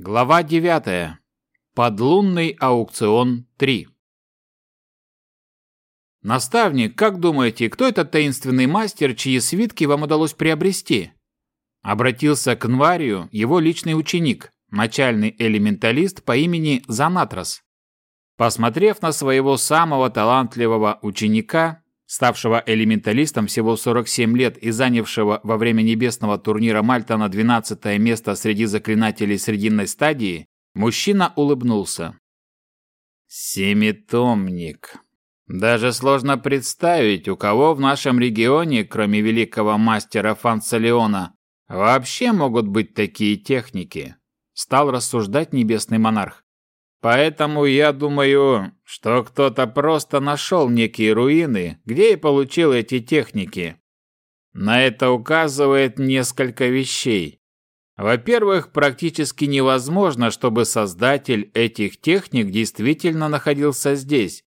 Глава 9. Подлунный аукцион 3. Наставник, как думаете, кто этот таинственный мастер, чьи свитки вам удалось приобрести? Обратился к Нварию его личный ученик, начальный элементалист по имени Занатрос. Посмотрев на своего самого талантливого ученика, ставшего элементалистом всего 47 лет и занявшего во время небесного турнира Мальта на 12 место среди заклинателей срединной стадии, мужчина улыбнулся. «Семитомник. Даже сложно представить, у кого в нашем регионе, кроме великого мастера Фанцелеона, вообще могут быть такие техники», стал рассуждать небесный монарх. Поэтому я думаю, что кто-то просто нашел некие руины, где и получил эти техники. На это указывает несколько вещей. Во-первых, практически невозможно, чтобы создатель этих техник действительно находился здесь.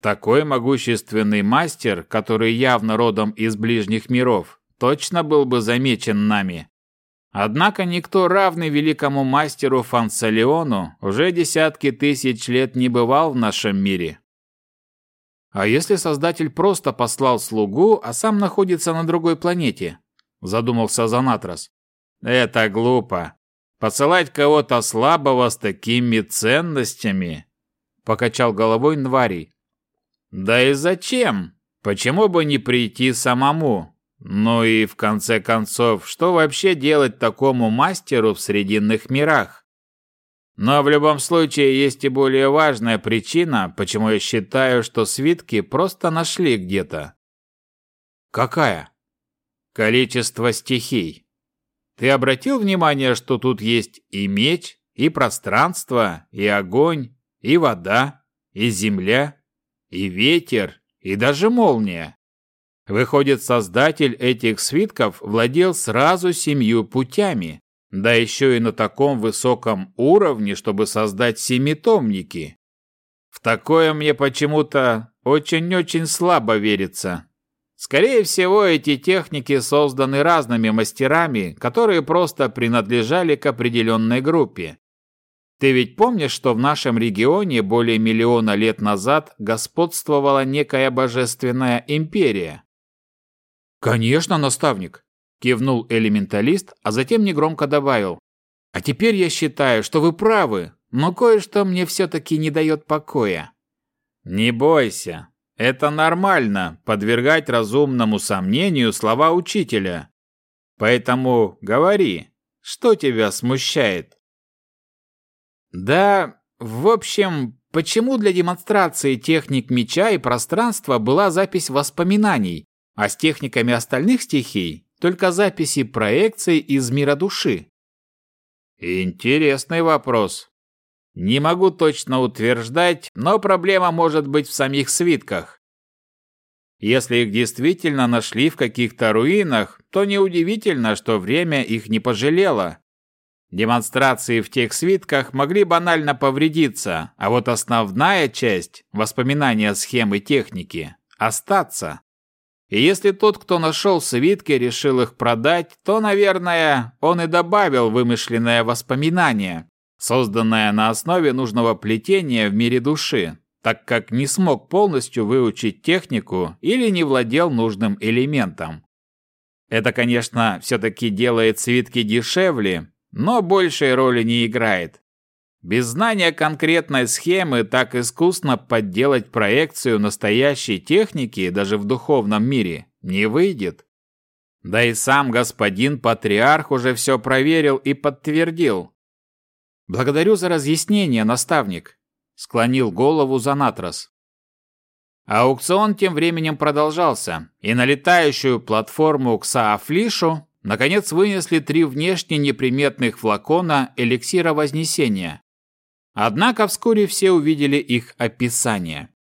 Такой могущественный мастер, который явно родом из ближних миров, точно был бы замечен нами. Однако никто равный великому мастеру Фансалиону уже десятки тысяч лет не бывал в нашем мире. А если создатель просто послал слугу, а сам находится на другой планете? Задумался Занатрас. Это глупо. Посылать кого-то слабого с такими ценностями? Покачал головой Нварий. Да и зачем? Почему бы не прийти самому? Ну и в конце концов, что вообще делать такому мастеру в срединных мирах? Но в любом случае есть и более важная причина, почему я считаю, что свитки просто нашли где-то. Какая? Количество стихий. Ты обратил внимание, что тут есть и меч, и пространство, и огонь, и вода, и земля, и ветер, и даже молния? Выходит, создатель этих свитков владел сразу семью путями, да еще и на таком высоком уровне, чтобы создать семитомники. В такое мне почему-то очень-очень слабо верится. Скорее всего, эти техники созданы разными мастерами, которые просто принадлежали к определенной группе. Ты ведь помнишь, что в нашем регионе более миллиона лет назад господствовала некая божественная империя? «Конечно, наставник!» – кивнул элементалист, а затем негромко добавил. «А теперь я считаю, что вы правы, но кое-что мне все-таки не дает покоя». «Не бойся, это нормально – подвергать разумному сомнению слова учителя. Поэтому говори, что тебя смущает?» «Да, в общем, почему для демонстрации техник меча и пространства была запись воспоминаний, а с техниками остальных стихий только записи проекций из мира души. Интересный вопрос. Не могу точно утверждать, но проблема может быть в самих свитках. Если их действительно нашли в каких-то руинах, то неудивительно, что время их не пожалело. Демонстрации в тех свитках могли банально повредиться, а вот основная часть, воспоминания схемы техники, остаться. И если тот, кто нашел свитки, решил их продать, то, наверное, он и добавил вымышленное воспоминание, созданное на основе нужного плетения в мире души, так как не смог полностью выучить технику или не владел нужным элементом. Это, конечно, все-таки делает свитки дешевле, но большей роли не играет. Без знания конкретной схемы так искусно подделать проекцию настоящей техники даже в духовном мире не выйдет. Да и сам господин патриарх уже все проверил и подтвердил. «Благодарю за разъяснение, наставник», — склонил голову Занатрос. Аукцион тем временем продолжался, и на летающую платформу Ксаафлишу наконец вынесли три внешне неприметных флакона эликсира Вознесения. Однако вскоре все увидели их описание.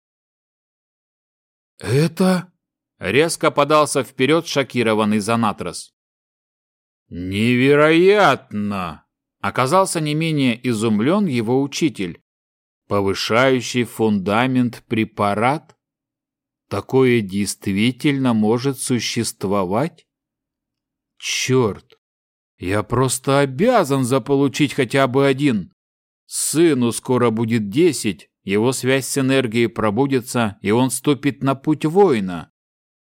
«Это...» — резко подался вперед шокированный Занатрос. «Невероятно!» — оказался не менее изумлен его учитель. «Повышающий фундамент препарат? Такое действительно может существовать? Черт! Я просто обязан заполучить хотя бы один. Сыну скоро будет десять, его связь с энергией пробудется, и он ступит на путь воина.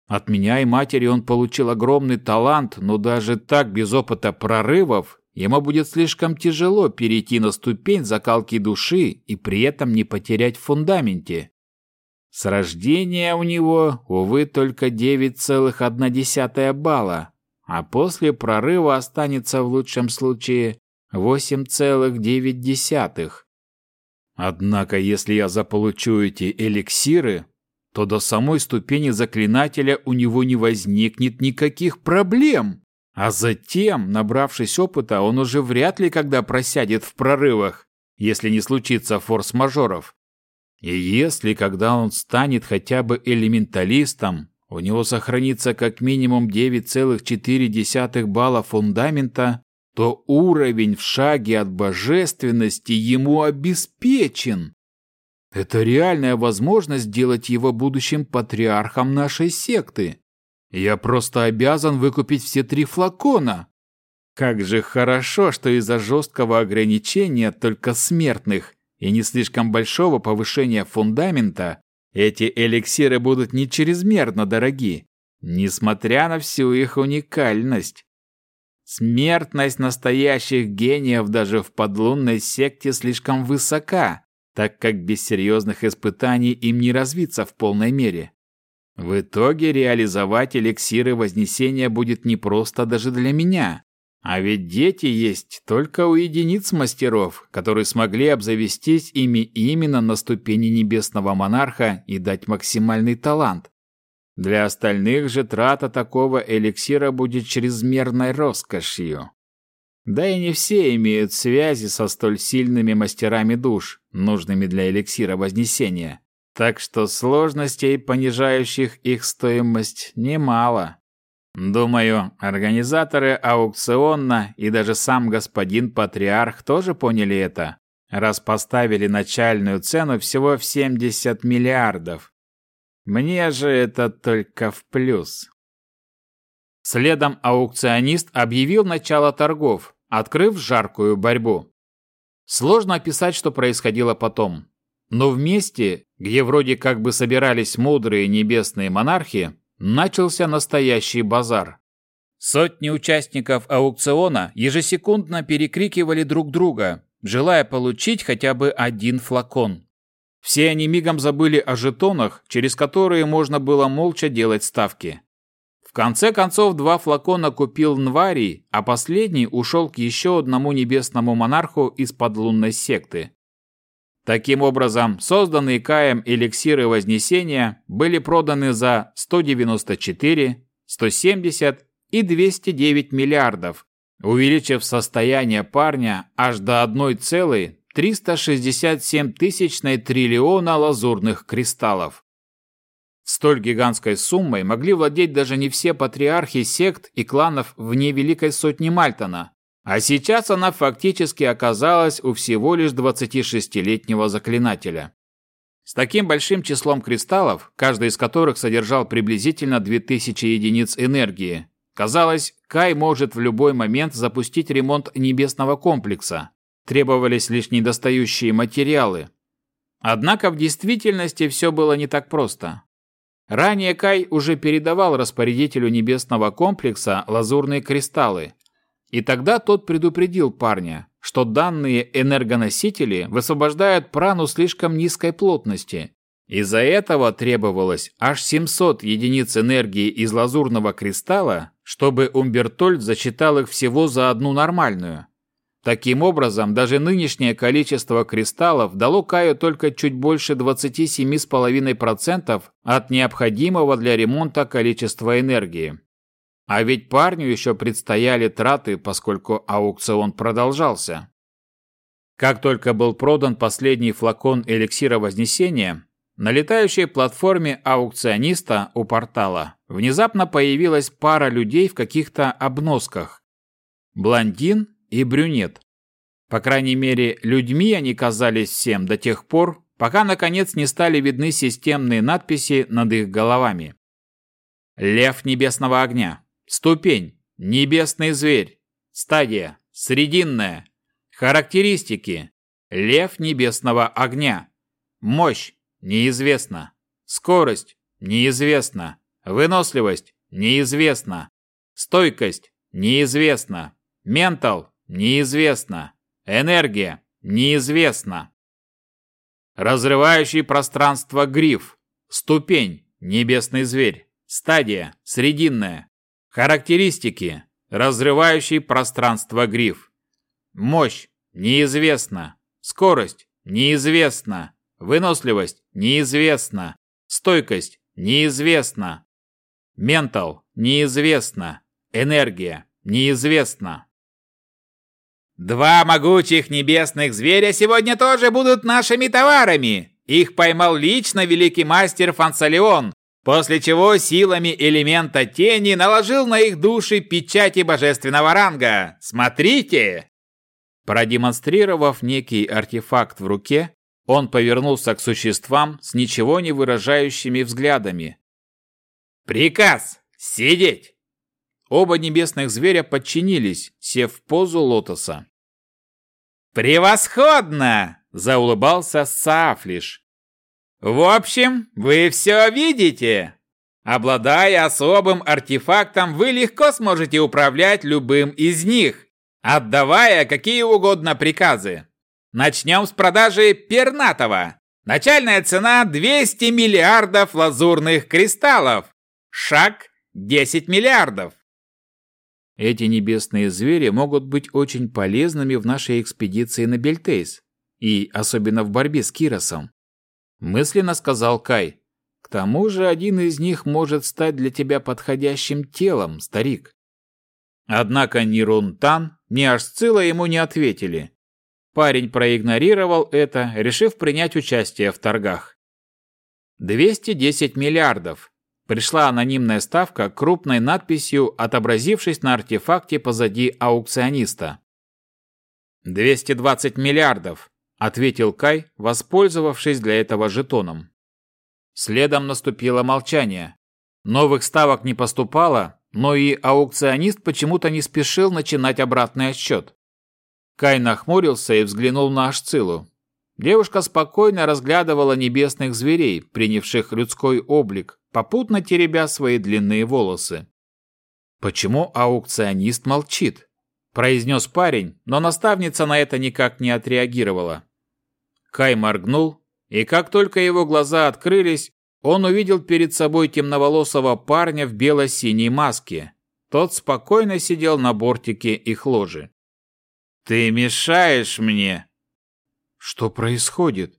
От меня и матери он получил огромный талант, но даже так, без опыта прорывов, ему будет слишком тяжело перейти на ступень закалки души и при этом не потерять в фундаменте. С рождения у него, увы, только 9,1 балла, а после прорыва останется в лучшем случае 8,9. Однако, если я заполучу эти эликсиры, то до самой ступени заклинателя у него не возникнет никаких проблем. А затем, набравшись опыта, он уже вряд ли когда просядет в прорывах, если не случится форс-мажоров. И если, когда он станет хотя бы элементалистом, у него сохранится как минимум 9,4 балла фундамента, то уровень в шаге от божественности ему обеспечен. Это реальная возможность сделать его будущим патриархом нашей секты. Я просто обязан выкупить все три флакона. Как же хорошо, что из-за жесткого ограничения только смертных и не слишком большого повышения фундамента эти эликсиры будут не чрезмерно дороги, несмотря на всю их уникальность. Смертность настоящих гениев даже в подлунной секте слишком высока, так как без серьезных испытаний им не развиться в полной мере. В итоге реализовать эликсиры Вознесения будет непросто даже для меня. А ведь дети есть только у единиц мастеров, которые смогли обзавестись ими именно на ступени Небесного Монарха и дать максимальный талант. Для остальных же трата такого эликсира будет чрезмерной роскошью. Да и не все имеют связи со столь сильными мастерами душ, нужными для эликсира Вознесения. Так что сложностей, понижающих их стоимость, немало. Думаю, организаторы аукциона и даже сам господин патриарх тоже поняли это, раз поставили начальную цену всего в 70 миллиардов. Мне же это только в плюс. Следом аукционист объявил начало торгов, открыв жаркую борьбу. Сложно описать, что происходило потом. Но в месте, где вроде как бы собирались мудрые небесные монархи, начался настоящий базар. Сотни участников аукциона ежесекундно перекрикивали друг друга, желая получить хотя бы один флакон. Все они мигом забыли о жетонах, через которые можно было молча делать ставки. В конце концов, два флакона купил Нварий, а последний ушел к еще одному небесному монарху из подлунной секты. Таким образом, созданные Каем эликсиры Вознесения были проданы за 194, 170 и 209 миллиардов, увеличив состояние парня аж до 1,367 тысячной триллиона лазурных кристаллов. Столь гигантской суммой могли владеть даже не все патриархи сект и кланов вне Великой Сотни Мальтона, а сейчас она фактически оказалась у всего лишь 26-летнего заклинателя. С таким большим числом кристаллов, каждый из которых содержал приблизительно 2000 единиц энергии, казалось, Кай может в любой момент запустить ремонт небесного комплекса. Требовались лишь недостающие материалы. Однако в действительности все было не так просто. Ранее Кай уже передавал распорядителю небесного комплекса лазурные кристаллы, и тогда тот предупредил парня, что данные энергоносители высвобождают прану слишком низкой плотности. Из-за этого требовалось аж 700 единиц энергии из лазурного кристалла, чтобы Умбертольд засчитал их всего за одну нормальную. Таким образом, даже нынешнее количество кристаллов дало Каю только чуть больше 27,5% от необходимого для ремонта количества энергии. А ведь парню еще предстояли траты, поскольку аукцион продолжался. Как только был продан последний флакон эликсира Вознесения, на летающей платформе аукциониста у портала внезапно появилась пара людей в каких-то обносках. Блондин и брюнет. По крайней мере, людьми они казались всем до тех пор, пока наконец не стали видны системные надписи над их головами. «Лев небесного огня», Ступень. Небесный зверь. Стадия срединная. Характеристики. Лев небесного огня. Мощь неизвестна. Скорость неизвестна. Выносливость неизвестна. Стойкость неизвестна. Ментал неизвестна. Энергия неизвестна. Разрывающий пространство гриф. Ступень небесный зверь. Стадия срединная. Характеристики. Разрывающий пространство гриф. Мощь неизвестна. Скорость неизвестна. Выносливость неизвестна. Стойкость неизвестна. Ментал неизвестно. Энергия неизвестна. Два могучих небесных зверя сегодня тоже будут нашими товарами. Их поймал лично великий мастер Фансалион, после чего силами элемента тени наложил на их души печати божественного ранга. Смотрите! Продемонстрировав некий артефакт в руке, он повернулся к существам с ничего не выражающими взглядами. «Приказ! Сидеть!» Оба небесных зверя подчинились, сев в позу лотоса. «Превосходно!» – заулыбался Сафлиш. «В общем, вы все видите. Обладая особым артефактом, вы легко сможете управлять любым из них, отдавая какие угодно приказы. Начнем с продажи пернатого. Начальная цена 200 миллиардов лазурных кристаллов. Шаг 10 миллиардов. Эти небесные звери могут быть очень полезными в нашей экспедиции на Бельтейс, и особенно в борьбе с Киросом. Мысленно сказал Кай. К тому же один из них может стать для тебя подходящим телом, старик. Однако ни Рунтан, ни Ашцила ему не ответили. Парень проигнорировал это, решив принять участие в торгах. 210 миллиардов. Пришла анонимная ставка крупной надписью, отобразившись на артефакте позади аукциониста. 220 миллиардов, ответил Кай, воспользовавшись для этого жетоном. Следом наступило молчание. Новых ставок не поступало, но и аукционист почему-то не спешил начинать обратный отсчет. Кай нахмурился и взглянул на Ашцилу. Девушка спокойно разглядывала небесных зверей, принявших людской облик, попутно теребя свои длинные волосы. «Почему аукционист молчит?» – произнес парень, но наставница на это никак не отреагировала. Кай моргнул, и как только его глаза открылись, он увидел перед собой темноволосого парня в бело-синей маске. Тот спокойно сидел на бортике их ложи. «Ты мешаешь мне!» «Что происходит?»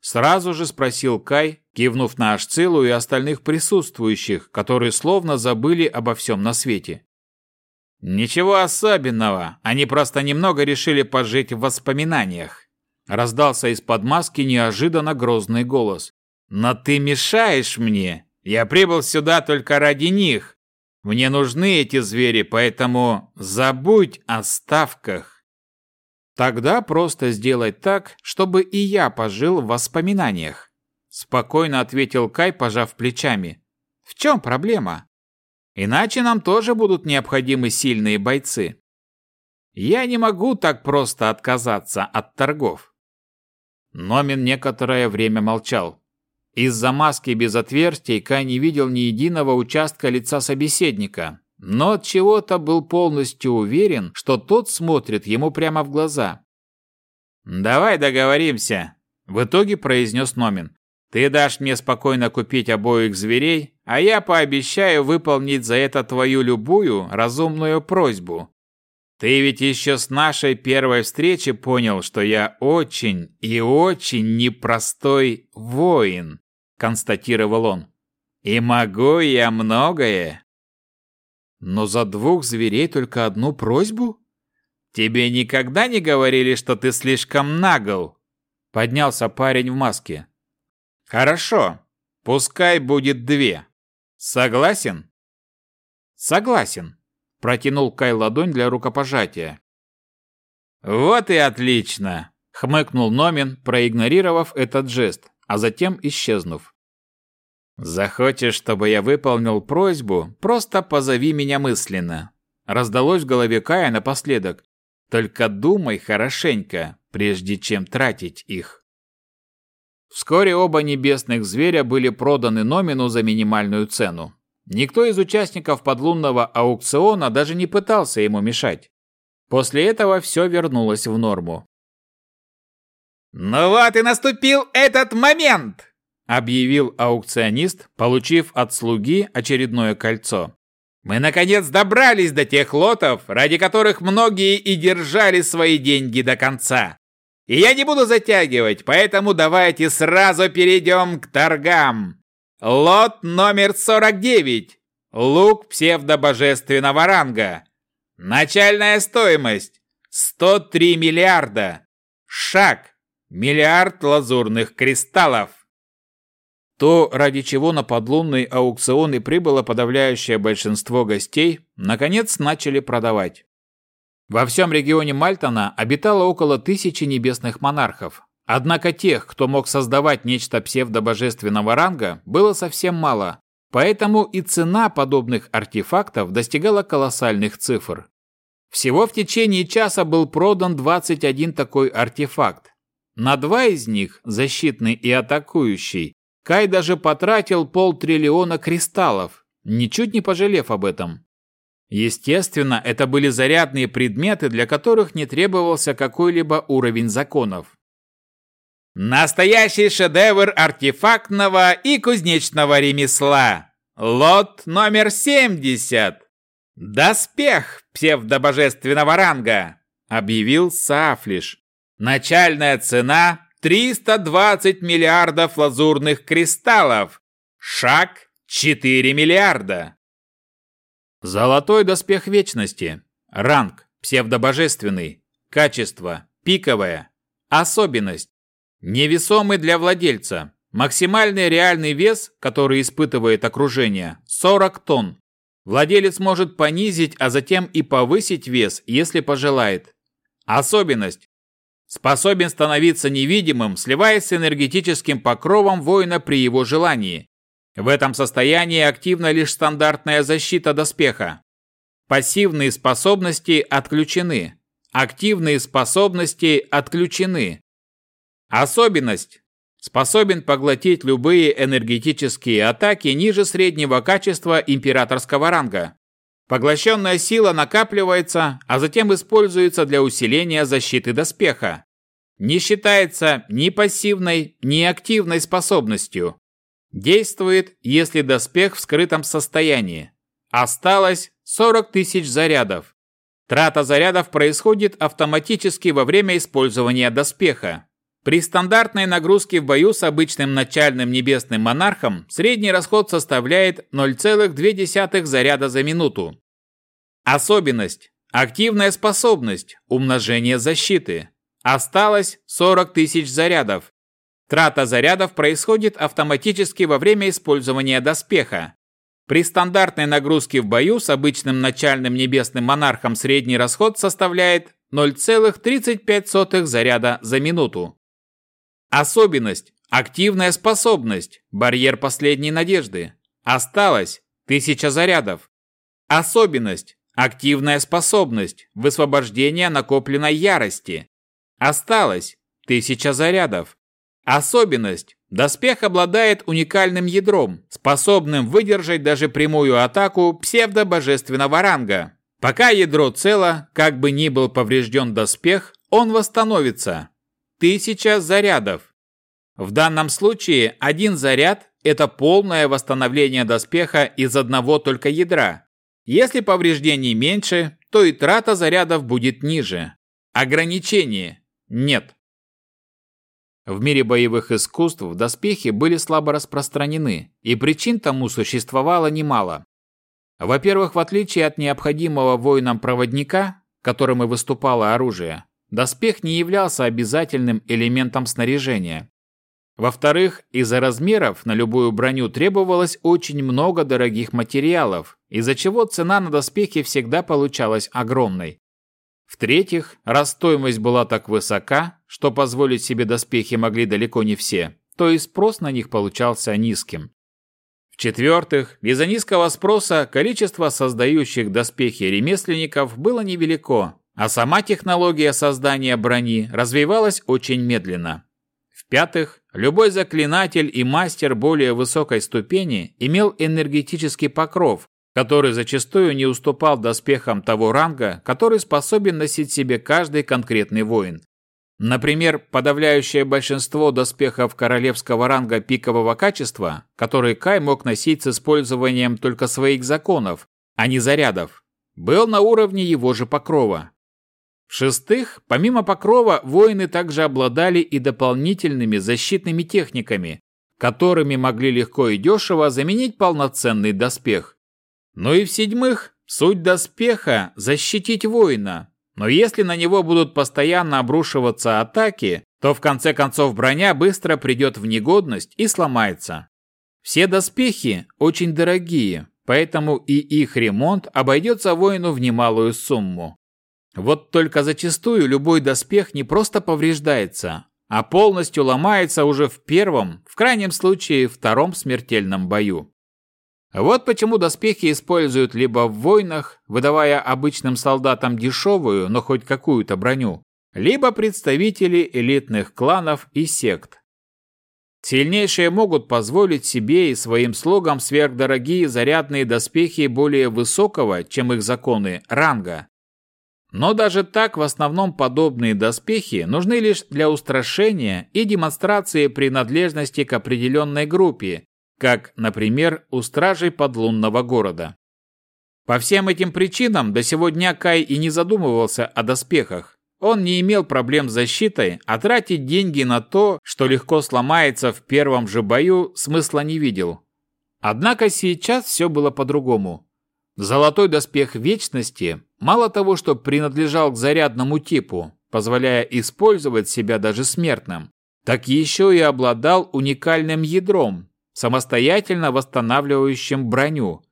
Сразу же спросил Кай, кивнув на Ашцилу и остальных присутствующих, которые словно забыли обо всем на свете. «Ничего особенного, они просто немного решили пожить в воспоминаниях», раздался из-под маски неожиданно грозный голос. «Но ты мешаешь мне! Я прибыл сюда только ради них! Мне нужны эти звери, поэтому забудь о ставках!» Тогда просто сделай так, чтобы и я пожил в воспоминаниях. Спокойно ответил Кай, пожав плечами. В чем проблема? Иначе нам тоже будут необходимы сильные бойцы. Я не могу так просто отказаться от торгов. Номин некоторое время молчал. Из-за маски без отверстий Кай не видел ни единого участка лица собеседника, но от чего-то был полностью уверен, что тот смотрит ему прямо в глаза. «Давай договоримся», — в итоге произнес Номин. «Ты дашь мне спокойно купить обоих зверей, а я пообещаю выполнить за это твою любую разумную просьбу. Ты ведь еще с нашей первой встречи понял, что я очень и очень непростой воин», — констатировал он. «И могу я многое, но за двух зверей только одну просьбу? Тебе никогда не говорили, что ты слишком нагл? Поднялся парень в маске. Хорошо, пускай будет две. Согласен? Согласен. Протянул Кай ладонь для рукопожатия. Вот и отлично, хмыкнул Номин, проигнорировав этот жест, а затем исчезнув. Захочешь, чтобы я выполнил просьбу, просто позови меня мысленно. раздалось в голове Кая напоследок. Только думай хорошенько, прежде чем тратить их. Вскоре оба небесных зверя были проданы Номину за минимальную цену. Никто из участников подлунного аукциона даже не пытался ему мешать. После этого все вернулось в норму. «Ну вот и наступил этот момент!» – объявил аукционист, получив от слуги очередное кольцо. «Мы, наконец, добрались до тех лотов, ради которых многие и держали свои деньги до конца. И я не буду затягивать, поэтому давайте сразу перейдем к торгам. Лот номер 49. Лук псевдобожественного ранга. Начальная стоимость 103 миллиарда. Шаг миллиард лазурных кристаллов. То, ради чего на подлунный аукцион и прибыло подавляющее большинство гостей, наконец начали продавать. Во всем регионе Мальтона обитало около тысячи небесных монархов. Однако тех, кто мог создавать нечто псевдобожественного ранга, было совсем мало, поэтому и цена подобных артефактов достигала колоссальных цифр. Всего в течение часа был продан 21 такой артефакт. На два из них, защитный и атакующий, Кай даже потратил полтриллиона кристаллов, ничуть не пожалев об этом. Естественно, это были зарядные предметы, для которых не требовался какой-либо уровень законов. Настоящий шедевр артефактного и кузнечного ремесла. Лот номер 70. Доспех псевдобожественного ранга, объявил Сафлиш. Начальная цена 320 миллиардов лазурных кристаллов. Шаг 4 миллиарда. Золотой доспех вечности. Ранг псевдобожественный. Качество пиковое. Особенность невесомый для владельца. Максимальный реальный вес, который испытывает окружение 40 тонн. Владелец может понизить, а затем и повысить вес, если пожелает. Особенность способен становиться невидимым, сливаясь с энергетическим покровом воина при его желании. В этом состоянии активна лишь стандартная защита доспеха. Пассивные способности отключены. Активные способности отключены. Особенность. Способен поглотить любые энергетические атаки ниже среднего качества императорского ранга. Поглощенная сила накапливается, а затем используется для усиления защиты доспеха. Не считается ни пассивной, ни активной способностью. Действует, если доспех в скрытом состоянии. Осталось 40 тысяч зарядов. Трата зарядов происходит автоматически во время использования доспеха. При стандартной нагрузке в бою с обычным начальным небесным монархом средний расход составляет 0,2 заряда за минуту. Особенность. Активная способность. Умножение защиты. Осталось 40 тысяч зарядов. Трата зарядов происходит автоматически во время использования доспеха. При стандартной нагрузке в бою с обычным начальным небесным монархом средний расход составляет 0,35 заряда за минуту. Особенность. Активная способность. Барьер последней надежды. Осталось 1000 зарядов. Особенность. Активная способность. Высвобождение накопленной ярости. Осталось 1000 зарядов. Особенность. Доспех обладает уникальным ядром, способным выдержать даже прямую атаку псевдобожественного ранга. Пока ядро цело, как бы ни был поврежден доспех, он восстановится. Тысяча зарядов. В данном случае один заряд – это полное восстановление доспеха из одного только ядра. Если повреждений меньше, то и трата зарядов будет ниже. Ограничение – нет. В мире боевых искусств доспехи были слабо распространены, и причин тому существовало немало. Во-первых, в отличие от необходимого воинам проводника, которым и выступало оружие, доспех не являлся обязательным элементом снаряжения. Во-вторых, из-за размеров на любую броню требовалось очень много дорогих материалов, из-за чего цена на доспехи всегда получалась огромной. В-третьих, раз стоимость была так высока, что позволить себе доспехи могли далеко не все, то и спрос на них получался низким. В-четвертых, из-за низкого спроса количество создающих доспехи ремесленников было невелико, а сама технология создания брони развивалась очень медленно. В-пятых, любой заклинатель и мастер более высокой ступени имел энергетический покров, который зачастую не уступал доспехам того ранга, который способен носить себе каждый конкретный воин. Например, подавляющее большинство доспехов королевского ранга пикового качества, которые Кай мог носить с использованием только своих законов, а не зарядов, был на уровне его же покрова. В-шестых, помимо покрова, воины также обладали и дополнительными защитными техниками, которыми могли легко и дешево заменить полноценный доспех. Ну и в-седьмых, суть доспеха – защитить воина, но если на него будут постоянно обрушиваться атаки, то в конце концов броня быстро придет в негодность и сломается. Все доспехи очень дорогие, поэтому и их ремонт обойдется воину в немалую сумму. Вот только зачастую любой доспех не просто повреждается, а полностью ломается уже в первом, в крайнем случае втором смертельном бою. Вот почему доспехи используют либо в войнах, выдавая обычным солдатам дешевую, но хоть какую-то броню, либо представители элитных кланов и сект. Сильнейшие могут позволить себе и своим слугам сверхдорогие зарядные доспехи более высокого, чем их законы, ранга. Но даже так в основном подобные доспехи нужны лишь для устрашения и демонстрации принадлежности к определенной группе, как, например, у стражей подлунного города. По всем этим причинам до сего дня Кай и не задумывался о доспехах. Он не имел проблем с защитой, а тратить деньги на то, что легко сломается в первом же бою, смысла не видел. Однако сейчас все было по-другому. Золотой доспех Вечности мало того, что принадлежал к зарядному типу, позволяя использовать себя даже смертным, так еще и обладал уникальным ядром, самостоятельно восстанавливающим броню.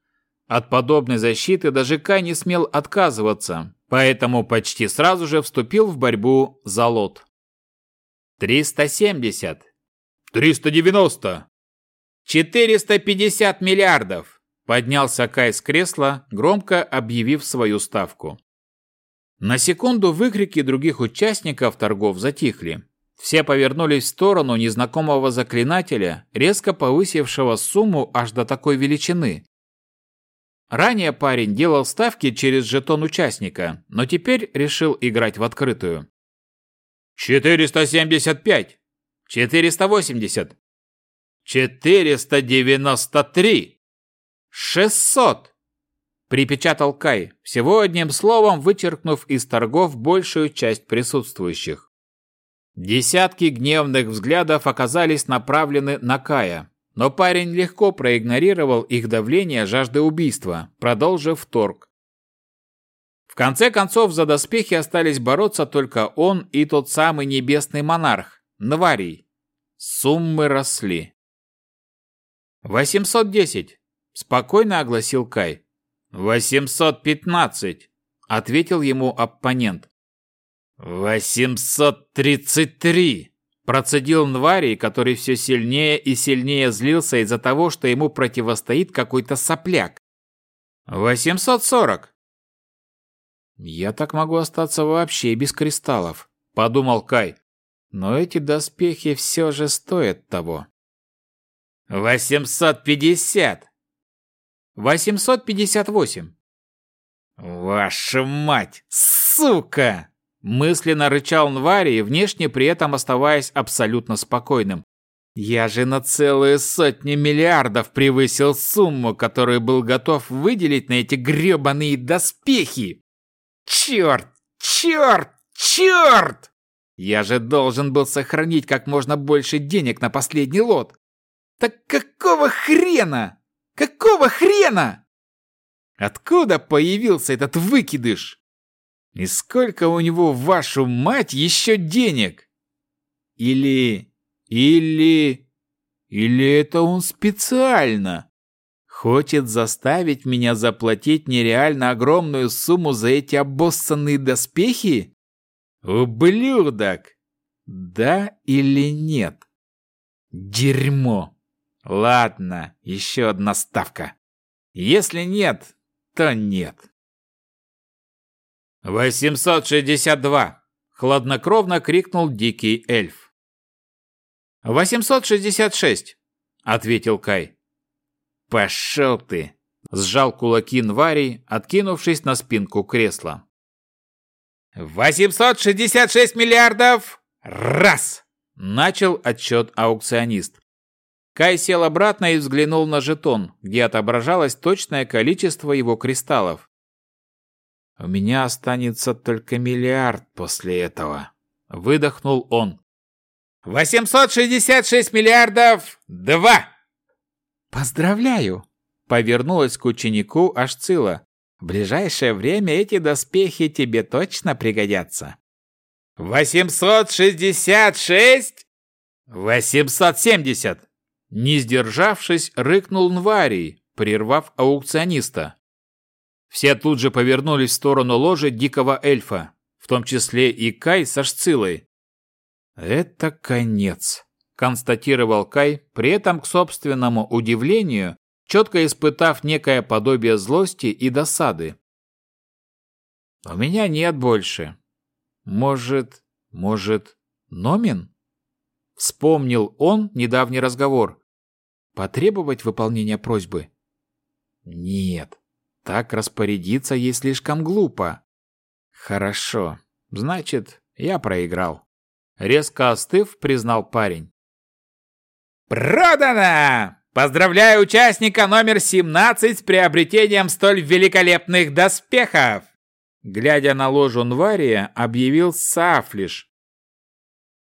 От подобной защиты даже Кай не смел отказываться, поэтому почти сразу же вступил в борьбу за лот. 370. 390. 450 миллиардов. Поднялся Кай с кресла, громко объявив свою ставку. На секунду выкрики других участников торгов затихли. Все повернулись в сторону незнакомого заклинателя, резко повысившего сумму аж до такой величины. Ранее парень делал ставки через жетон участника, но теперь решил играть в открытую. 475, 480, 493, 600! Припечатал Кай, всего одним словом вычеркнув из торгов большую часть присутствующих. Десятки гневных взглядов оказались направлены на Кая, но парень легко проигнорировал их давление жажды убийства, продолжив торг. В конце концов, за доспехи остались бороться только он и тот самый небесный монарх, Наварий. Суммы росли. «810», — спокойно огласил Кай. «815», — ответил ему оппонент. «Восемьсот тридцать три!» Процедил Нварий, который все сильнее и сильнее злился из-за того, что ему противостоит какой-то сопляк. «Восемьсот сорок!» «Я так могу остаться вообще без кристаллов», — подумал Кай. «Но эти доспехи все же стоят того». «Восемьсот пятьдесят!» «Восемьсот пятьдесят восемь!» «Ваша мать! Сука!» Мысленно рычал Нвари, внешне при этом оставаясь абсолютно спокойным. «Я же на целые сотни миллиардов превысил сумму, которую был готов выделить на эти гребаные доспехи! Черт! Черт! Черт! Я же должен был сохранить как можно больше денег на последний лот! Так какого хрена? Какого хрена? Откуда появился этот выкидыш?» И сколько у него, вашу мать, еще денег? Или... или... или это он специально? Хочет заставить меня заплатить нереально огромную сумму за эти обоссанные доспехи? Ублюдок! Да или нет? Дерьмо! Ладно, еще одна ставка. Если нет, то нет. 862. Хладнокровно крикнул дикий эльф. 866, ответил Кай. Пошел ты, сжал кулаки Нварий, откинувшись на спинку кресла. 866 миллиардов! Раз! Начал отчет аукционист. Кай сел обратно и взглянул на жетон, где отображалось точное количество его кристаллов. «У меня останется только миллиард после этого», — выдохнул он. «866 миллиардов! Два!» «Поздравляю!» — повернулась к ученику Ашцила. «В ближайшее время эти доспехи тебе точно пригодятся». «866?» «Восемьсот семьдесят!» Не сдержавшись, рыкнул Нварий, прервав аукциониста. Все тут же повернулись в сторону ложи дикого эльфа, в том числе и Кай со Шцилой. «Это конец», — констатировал Кай, при этом к собственному удивлению, четко испытав некое подобие злости и досады. «У меня нет больше. Может, может, Номин?» Вспомнил он недавний разговор. Потребовать выполнения просьбы? Нет, так распорядиться ей слишком глупо. Хорошо, значит, я проиграл. Резко остыв, признал парень. «Продано! Поздравляю участника номер 17 с приобретением столь великолепных доспехов!» Глядя на ложу Нвария, объявил Сафлиш,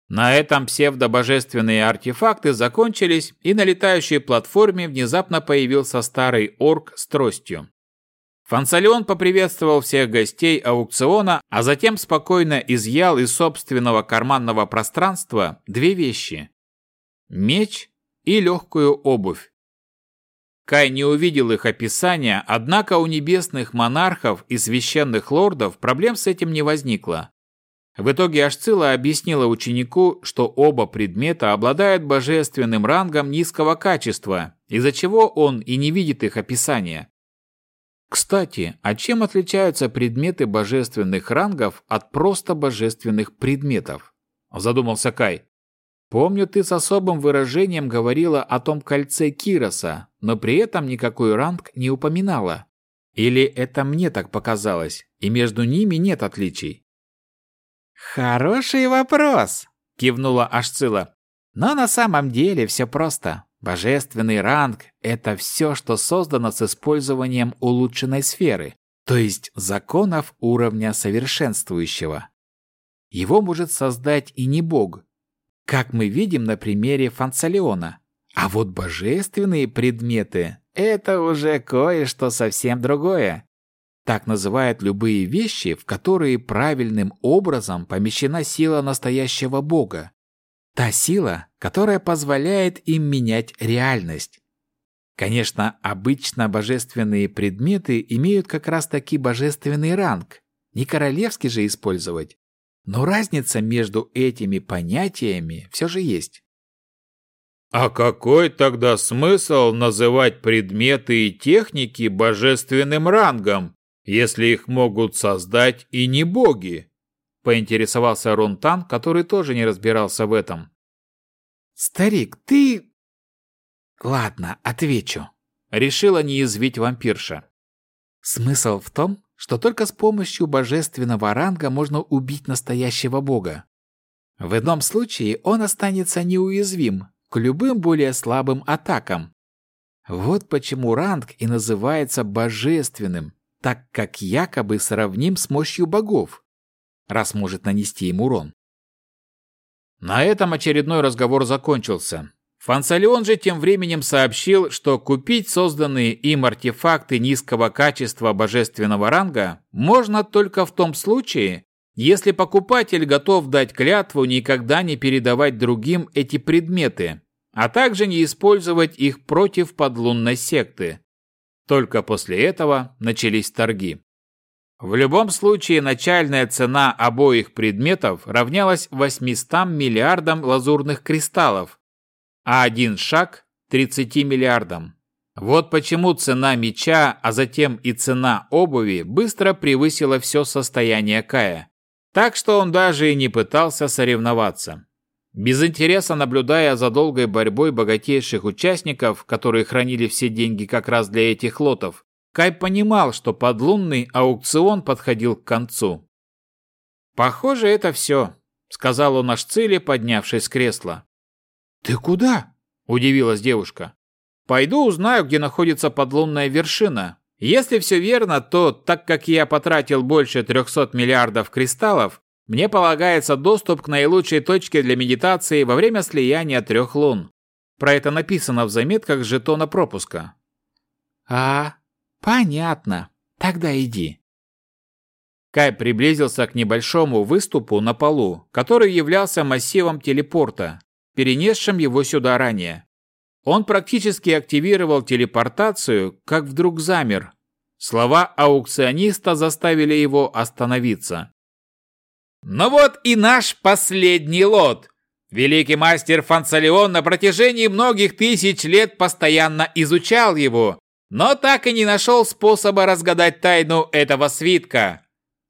на этом псевдобожественные артефакты закончились, и на летающей платформе внезапно появился старый орк с тростью. Фансалион поприветствовал всех гостей аукциона, а затем спокойно изъял из собственного карманного пространства две вещи – меч и легкую обувь. Кай не увидел их описания, однако у небесных монархов и священных лордов проблем с этим не возникло. В итоге Ашцила объяснила ученику, что оба предмета обладают божественным рангом низкого качества, из-за чего он и не видит их описания. Кстати, а чем отличаются предметы божественных рангов от просто божественных предметов? Задумался Кай. Помню, ты с особым выражением говорила о том кольце Кироса, но при этом никакой ранг не упоминала. Или это мне так показалось, и между ними нет отличий? «Хороший вопрос!» – кивнула Ашцила. «Но на самом деле все просто. Божественный ранг – это все, что создано с использованием улучшенной сферы, то есть законов уровня совершенствующего. Его может создать и не бог, как мы видим на примере Фанцалиона. А вот божественные предметы – это уже кое-что совсем другое. Так называют любые вещи, в которые правильным образом помещена сила настоящего Бога. Та сила, которая позволяет им менять реальность. Конечно, обычно божественные предметы имеют как раз-таки божественный ранг, не королевский же использовать. Но разница между этими понятиями все же есть. А какой тогда смысл называть предметы и техники божественным рангом, если их могут создать и не боги?» – поинтересовался Рунтан, который тоже не разбирался в этом. «Старик, ты...» «Ладно, отвечу», – решила не язвить вампирша. «Смысл в том, что только с помощью божественного ранга можно убить настоящего бога. В одном случае он останется неуязвим к любым более слабым атакам. Вот почему ранг и называется божественным, так как якобы сравним с мощью богов, раз может нанести им урон. На этом очередной разговор закончился. Фансалион же тем временем сообщил, что купить созданные им артефакты низкого качества божественного ранга можно только в том случае, если покупатель готов дать клятву никогда не передавать другим эти предметы, а также не использовать их против подлунной секты. Только после этого начались торги. В любом случае начальная цена обоих предметов равнялась 800 миллиардам лазурных кристаллов, а один шаг 30 миллиардам. Вот почему цена меча, а затем и цена обуви быстро превысила все состояние Кая. Так что он даже и не пытался соревноваться. Без интереса наблюдая за долгой борьбой богатейших участников, которые хранили все деньги как раз для этих лотов, Кай понимал, что подлунный аукцион подходил к концу. «Похоже, это все», — сказал он Ашциле, поднявшись с кресла. «Ты куда?» – удивилась девушка. «Пойду узнаю, где находится подлунная вершина. Если все верно, то, так как я потратил больше 300 миллиардов кристаллов, мне полагается доступ к наилучшей точке для медитации во время слияния трех лун. Про это написано в заметках жетона пропуска». «А, понятно. Тогда иди». Кай приблизился к небольшому выступу на полу, который являлся массивом телепорта, перенесшим его сюда ранее. Он практически активировал телепортацию, как вдруг замер. Слова аукциониста заставили его остановиться. «Ну вот и наш последний лот!» Великий мастер Фансалион на протяжении многих тысяч лет постоянно изучал его, но так и не нашел способа разгадать тайну этого свитка.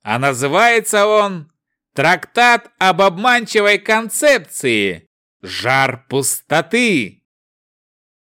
А называется он «Трактат об обманчивой концепции». Жар пустоты.